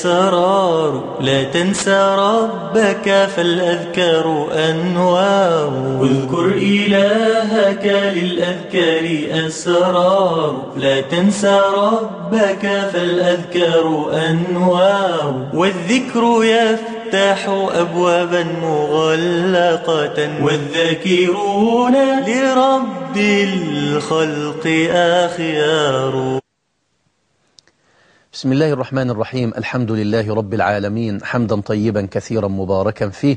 سرار لا تنسى ربك فالأذكار أنوار. اذكر إلهك للأذكار أسرار. لا تنسى ربك فالأذكار أنوار. والذكر يفتح أبوابا مغلقة. والذاكرون لرب الخلق أخيار. بسم الله الرحمن الرحيم الحمد لله رب العالمين حمدا طيبا كثيرا مباركا فيه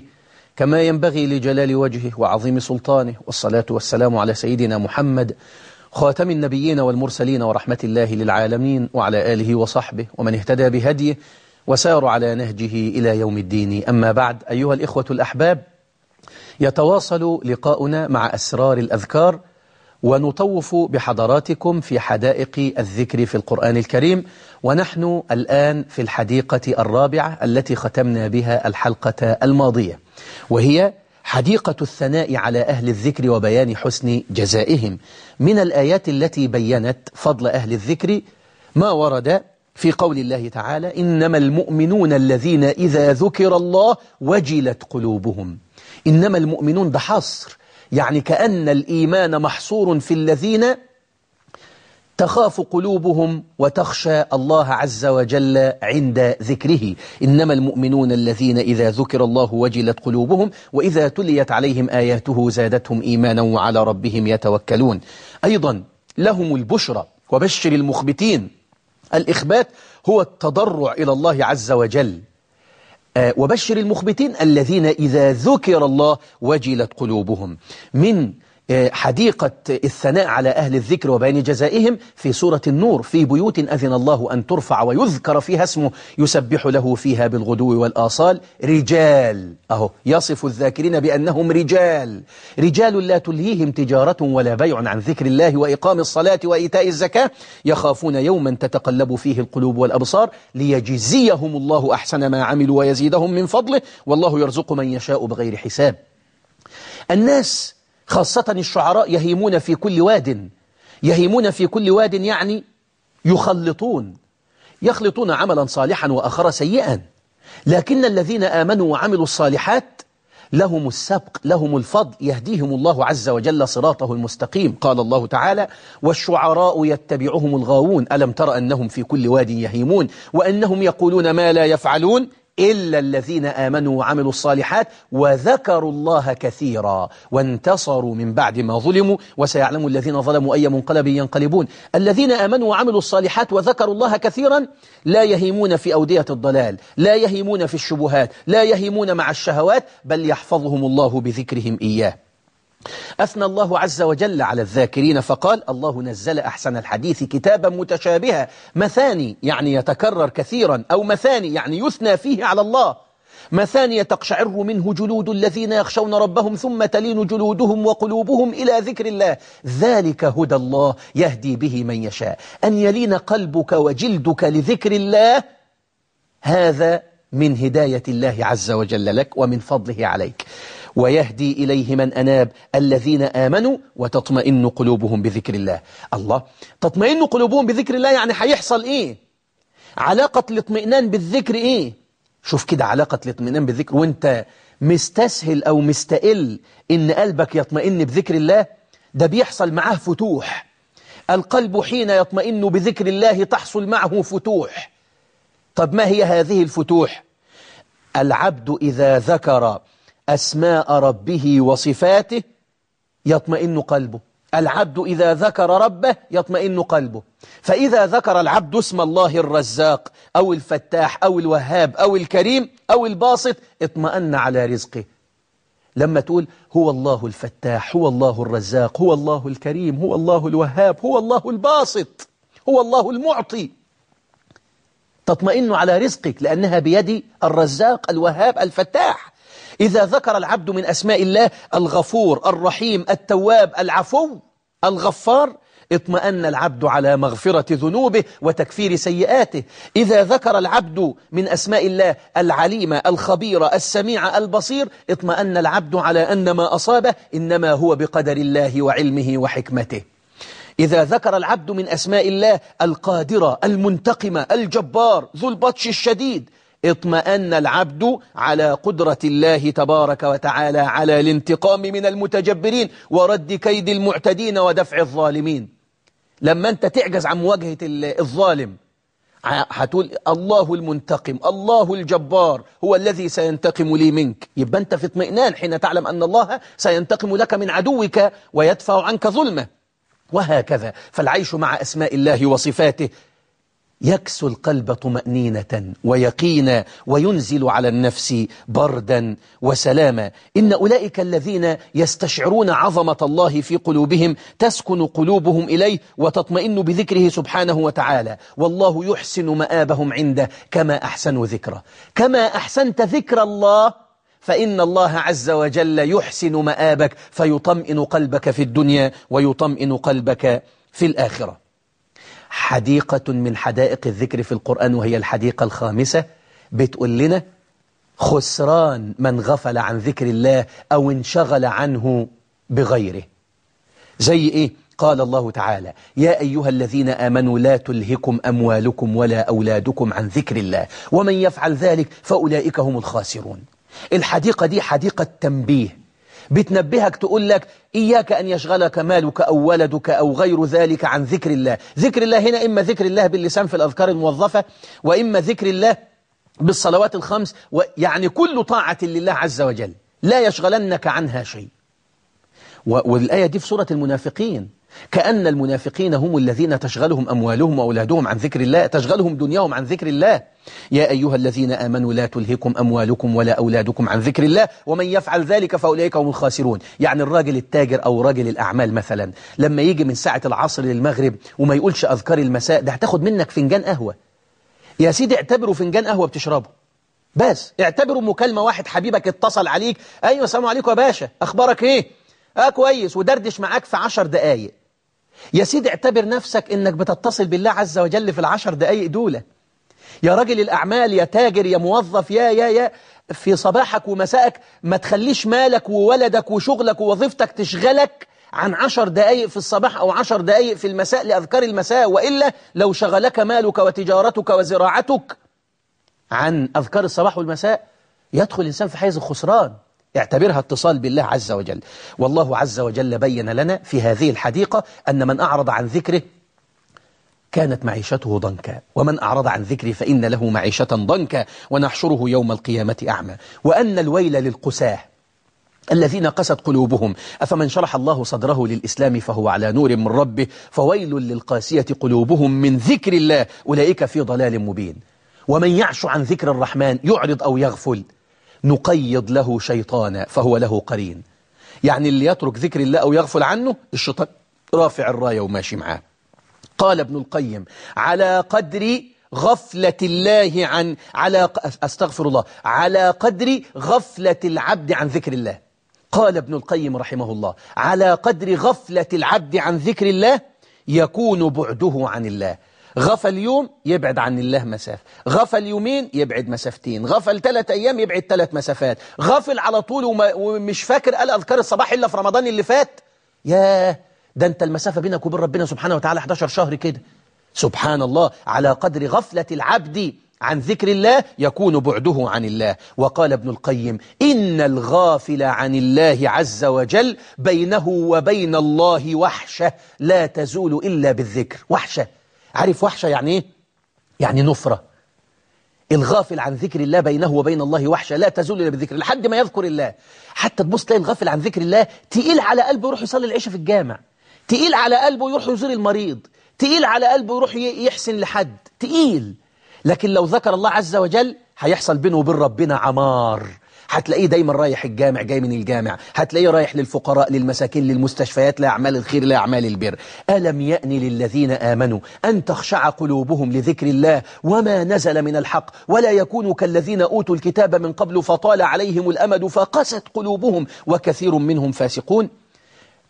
كما ينبغي لجلال وجهه وعظيم سلطانه والصلاة والسلام على سيدنا محمد خاتم النبيين والمرسلين ورحمة الله للعالمين وعلى آله وصحبه ومن اهتدى بهديه وسار على نهجه إلى يوم الدين أما بعد أيها الإخوة الأحباب يتواصل لقاؤنا مع أسرار الأذكار ونطوف بحضراتكم في حدائق الذكر في القرآن الكريم. ونحن الآن في الحديقة الرابعة التي ختمنا بها الحلقة الماضية. وهي حديقة الثناء على أهل الذكر وبيان حسن جزائهم. من الآيات التي بينت فضل أهل الذكر ما ورد في قول الله تعالى إنما المؤمنون الذين إذا ذكر الله وجلت قلوبهم. إنما المؤمنون ده حصر يعني كأن الإيمان محصور في الذين تخاف قلوبهم وتخشى الله عز وجل عند ذكره. إنما المؤمنون الذين إذا ذكر الله وجلت قلوبهم وإذا تليت عليهم آياته زادتهم إيمانا وعلى ربهم يتوكلون. أيضا لهم البشرى وبشر المخبتين. الإخبات هو التضرع إلى الله عز وجل. وبشر المخبتين الذين إذا ذكر الله وجلت قلوبهم. من حديقة الثناء على أهل الذكر وبيان جزائهم في سورة النور في بيوت أذن الله أن ترفع ويذكر فيها اسمه يسبح له فيها بالغدو والآصال رجال. أهو يصف الذاكرين بأنهم رجال. رجال لا تلهيهم تجارة ولا بيع عن ذكر الله وإقام الصلاة وإيتاء الزكاة. يخافون يوما تتقلب فيه القلوب والأبصار ليجزيهم الله أحسن ما عملوا ويزيدهم من فضله. والله يرزق من يشاء بغير حساب. الناس خاصة الشعراء يهيمون في كل واد. يهيمون في كل واد يعني يخلطون. يخلطون عملا صالحا وآخر سيئا. لكن الذين آمنوا وعملوا الصالحات لهم السبق لهم الفضل. يهديهم الله عز وجل صراطه المستقيم. قال الله تعالى والشعراء يتبعهم الغاوون. ألم تر أنهم في كل واد يهيمون؟ وأنهم يقولون ما لا يفعلون؟ إلا الذين آمنوا وعملوا الصالحات وذكروا الله كثيرا وانتصروا من بعد ما ظلموا وسيعلم الذين ظلموا أي منقلب ينقلبون. الذين آمنوا وعملوا الصالحات وذكروا الله كثيرا لا يهيمون في أودية الضلال لا يهيمون في الشبهات لا يهيمون مع الشهوات بل يحفظهم الله بذكرهم إياه. أثنى الله عز وجل على الذاكرين فقال الله نزل أحسن الحديث كتابا متشابها مثاني يعني يتكرر كثيرا أو مثاني يعني يثنى فيه على الله مثاني تقشعر منه جلود الذين يخشون ربهم ثم تلين جلودهم وقلوبهم إلى ذكر الله ذلك هدى الله يهدي به من يشاء أن يلين قلبك وجلدك لذكر الله هذا من هداية الله عز وجل لك ومن فضله عليك ويهدي إليه من أناب الذين آمنوا وتطمئن قلوبهم بذكر الله. الله تطمئن قلوبهم بذكر الله يعني هيحصل إيه؟ علاقة الاطمئنان بالذكر إيه؟ شوف كده علاقة الاطمئنان بالذكر. وأنت مستسهل أو مستقل إن قلبك يطمئن بذكر الله ده بيحصل معاه فتوح. القلب حين يطمئن بذكر الله تحصل معه فتوح. طب ما هي هذه الفتوح؟ العبد إذا ذكر أسماء ربه وصفاته يطمئن قلبه. العبد إذا ذكر ربه يطمئن قلبه. فإذا ذكر العبد اسم الله الرزاق أو الفتاح أو الوهاب أو الكريم أو الباسط اطمأن على رزقه. لما تقول هو الله الفتاح هو الله الرزاق هو الله الكريم هو الله الوهاب هو الله الباسط هو الله المعطي. تطمئن على رزقك لأنها بيد الرزاق الوهاب الفتاح. إذا ذكر العبد من أسماء الله الغفور الرحيم التواب العفو الغفار اطمأن العبد على مغفرة ذنوبه وتكفير سيئاته. إذا ذكر العبد من أسماء الله العليمة الخبيرة السميع البصير اطمأن العبد على أن ما أصابه إنما هو بقدر الله وعلمه وحكمته. إذا ذكر العبد من أسماء الله القادرة المنتقمة الجبار ذو البطش الشديد اطمأن العبد على قدرة الله تبارك وتعالى على الانتقام من المتجبرين ورد كيد المعتدين ودفع الظالمين. لما أنت تعجز عن مواجهة الظالم هتقول الله المنتقم الله الجبار هو الذي سينتقم لي منك. يبقى أنت في اطمئنان حين تعلم أن الله سينتقم لك من عدوك ويدفع عنك ظلمه. وهكذا. فالعيش مع أسماء الله وصفاته يكسو القلب طمأنينة ويقينا وينزل على النفس بردا وسلاما. إن أولئك الذين يستشعرون عظمة الله في قلوبهم تسكن قلوبهم إليه وتطمئن بذكره سبحانه وتعالى. والله يحسن مآبهم عنده كما أحسنوا ذكره. كما أحسنت ذكر الله فإن الله عز وجل يحسن مآبك فيطمئن قلبك في الدنيا ويطمئن قلبك في الآخرة. حديقة من حدائق الذكر في القرآن وهي الحديقة الخامسة. بتقول لنا خسران من غفل عن ذكر الله أو انشغل عنه بغيره. زي إيه؟ قال الله تعالى يا أيها الذين آمنوا لا تلهكم أموالكم ولا أولادكم عن ذكر الله ومن يفعل ذلك فأولئك هم الخاسرون. الحديقة دي حديقة تنبيه. بتنبهك تقول لك إياك أن يشغلك مالك أو ولدك أو غير ذلك عن ذكر الله. ذكر الله هنا إما ذكر الله باللسان في الأذكار الموظفة وإما ذكر الله بالصلوات الخمس يعني كل طاعة لله عز وجل لا يشغلنك عنها شيء. والآية دي في سورة المنافقين. كأن المنافقين هم الذين تشغلهم أموالهم وأولادهم عن ذكر الله تشغلهم دنياهم عن ذكر الله. يا أيها الذين آمنوا لا تلهكم أموالكم ولا أولادكم عن ذكر الله ومن يفعل ذلك فأولئك هم الخاسرون. يعني الراجل التاجر أو راجل الأعمال مثلا لما يجي من ساعة العصر للمغرب وما يقولش أذكار المساء ده هتاخد منك فنجان قهوة. يا سيدي اعتبره فنجان قهوة بتشربه. بس اعتبره مكالمة واحد حبيبك اتصل عليك أيوة السلام عليكم يا باشا أخبارك إيه؟ آه كويس ودردش معاك في عشر دقايق. يا سيدي اعتبر نفسك إنك بتتصل بالله عز وجل في العشر دقايق دولة يا راجل الأعمال يا تاجر يا موظف يا يا يا في صباحك ومسائك ما تخليش مالك وولدك وشغلك ووظيفتك تشغلك عن عشر دقايق في الصباح أو عشر دقايق في المساء لأذكار المساء وإلا لو شغلك مالك وتجارتك وزراعتك عن أذكار الصباح والمساء يدخل الإنسان في حيز الخسران اعتبرها اتصال بالله عز وجل. والله عز وجل بين لنا في هذه الحديقة أن من أعرض عن ذكره كانت معيشته ضنكا. ومن أعرض عن ذكري فإن له معيشة ضنكا ونحشره يوم القيامة أعمى. وأن الويل للقساه الذين قست قلوبهم. أفمن شرح الله صدره للإسلام فهو على نور من ربه. فويل للقاسية قلوبهم من ذكر الله. أولئك في ضلال مبين. ومن يعش عن ذكر الرحمن يعرض أو يغفل. نقيض له شيطانا فهو له قرين. يعني اللي يترك ذكر الله أو يغفل عنه الشيطان رافع الراية وماشي معاه. قال ابن القيم على قدر غفلة الله عن على أستغفر الله على قدر غفلة العبد عن ذكر الله. قال ابن القيم رحمه الله على قدر غفلة العبد عن ذكر الله يكون بعده عن الله. غفل يوم يبعد عن الله مسافة غفل يومين يبعد مسافتين. غفل ثلاث أيام يبعد ثلاث مسافات. غفل على طول ومش فاكر قال أذكار الصباح إلا في رمضان اللي فات. ياه ده أنت المسافة بينك وبين ربنا سبحانه وتعالى 11 شهر كده. سبحان الله على قدر غفلة العبد عن ذكر الله يكون بعده عن الله. وقال ابن القيم إن الغافل عن الله عز وجل بينه وبين الله وحشة لا تزول إلا بالذكر. وحشة. عارف وحشة يعني إيه؟ يعني نفرة. الغافل عن ذكر الله بينه وبين الله وحشة. لا تزول إلا بالذكر لحد ما يذكر الله. حتى تبص تلاقي الغافل عن ذكر الله تقيل على قلبه يروح يصلي العشاء في الجامع. تقيل على قلبه يروح يزور المريض. تقيل على قلبه يروح يحسن لحد. تقيل. لكن لو ذكر الله عز وجل هيحصل بينه وبين ربنا عمار. هتلاقيه دايما رايح الجامع جاي من الجامع. هتلاقيه رايح للفقراء للمساكين للمستشفيات لأعمال الخير لأعمال البر. ألم يأن للذين آمنوا أن تخشع قلوبهم لذكر الله وما نزل من الحق؟ ولا يكونوا كالذين أوتوا الكتاب من قبل فطال عليهم الأمد فقست قلوبهم وكثير منهم فاسقون.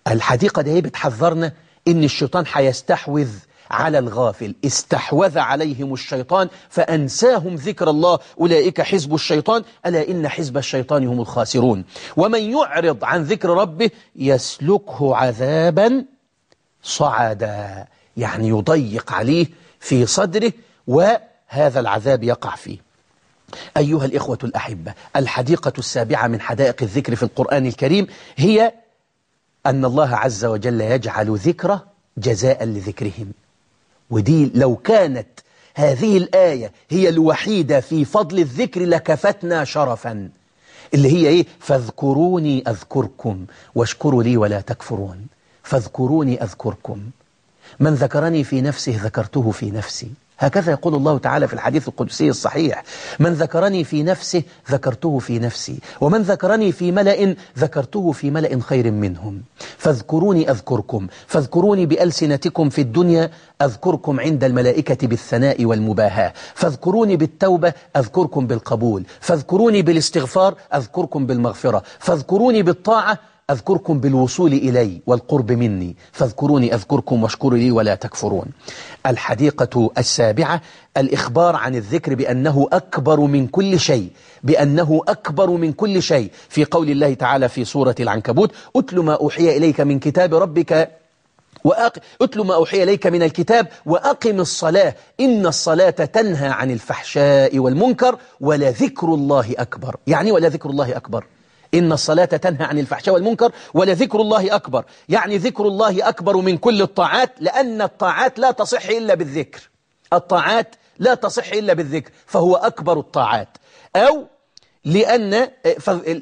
الحديقة دي بتحذرنا إن الشيطان هيستحوذ على الغافل. استحوذ عليهم الشيطان فأنساهم ذكر الله. أولئك حزب الشيطان. ألا إن حزب الشيطان هم الخاسرون. ومن يعرض عن ذكر ربه يسلكه عذابا صعدا. يعني يضيق عليه في صدره وهذا العذاب يقع فيه. أيها الإخوة الأحبة الحديقة السابعة من حدائق الذكر في القرآن الكريم هي أن الله عز وجل يجعل ذكره جزاء لذكرهم. ودي لو كانت هذه الآية هي الوحيدة في فضل الذكر لكفتنا شرفا. اللي هي إيه؟ فاذكروني أذكركم واشكروا لي ولا تكفرون. فاذكروني أذكركم. من ذكرني في نفسه ذكرته في نفسي. هكذا يقول الله تعالى في الحديث القدسي الصحيح من ذكرني في نفسه ذكرته في نفسي ومن ذكرني في ملأ ذكرته في ملأ خير منهم. فاذكروني أذكركم فاذكروني بألسنتكم في الدنيا أذكركم عند الملائكة بالثناء والمباهاة فاذكروني بالتوبة أذكركم بالقبول فاذكروني بالاستغفار أذكركم بالمغفرة فاذكروني بالطاعة أذكركم بالوصول إلي والقرب مني. فاذكروني أذكركم واشكروا لي ولا تكفرون. الحديقة السابعة الإخبار عن الذكر بأنه أكبر من كل شيء بأنه أكبر من كل شيء. في قول الله تعالى في سورة العنكبوت أتل ما أوحي إليك من كتاب ربك وأق... أتل ما أوحي إليك من الكتاب وأقم الصلاة. إن الصلاة تنهى عن الفحشاء والمنكر ولذكر الله أكبر. يعني ولا ذكر الله أكبر. إن الصلاة تنهى عن الفحشاء والمنكر ولذكر الله أكبر. يعني ذكر الله أكبر من كل الطاعات لأن الطاعات لا تصح إلا بالذكر. الطاعات لا تصح إلا بالذكر فهو أكبر الطاعات. أو لأن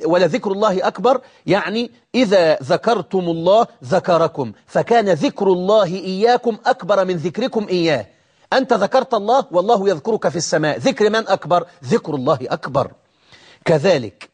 ولذكر الله أكبر يعني إذا ذكرتم الله ذكركم فكان ذكر الله إياكم أكبر من ذكركم إياه. أنت ذكرت الله والله يذكرك في السماء. ذكر من أكبر؟ ذكر الله أكبر. كذلك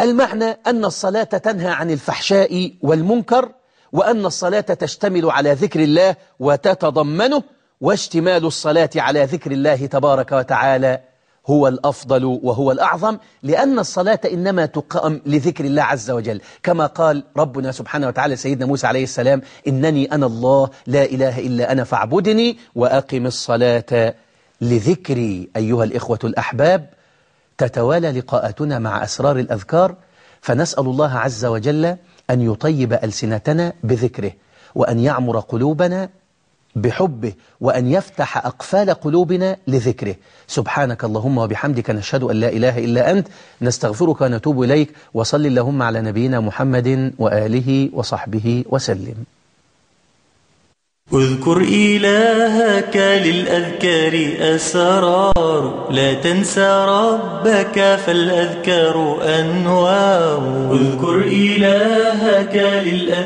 المعنى أن الصلاة تنهى عن الفحشاء والمنكر وأن الصلاة تشتمل على ذكر الله وتتضمنه واشتمال الصلاة على ذكر الله تبارك وتعالى هو الأفضل وهو الأعظم لأن الصلاة إنما تقام لذكر الله عز وجل. كما قال ربنا سبحانه وتعالى سيدنا موسى عليه السلام إنني أنا الله لا إله إلا أنا فاعبدني وأقم الصلاة لذكري. أيها الإخوة الأحباب تتوالى لقاءاتنا مع أسرار الأذكار فنسأل الله عز وجل أن يطيب ألسنتنا بذكره وأن يعمر قلوبنا بحبه وأن يفتح أقفال قلوبنا لذكره. سبحانك اللهم وبحمدك نشهد أن لا إله إلا أنت نستغفرك ونتوب إليك وصل اللهم على نبينا محمد وآله وصحبه وسلم. اذكر إلهك للأذكار أسرار. لا تنسى ربك فالأذكار أنوار. اذكر إلهك للأذكار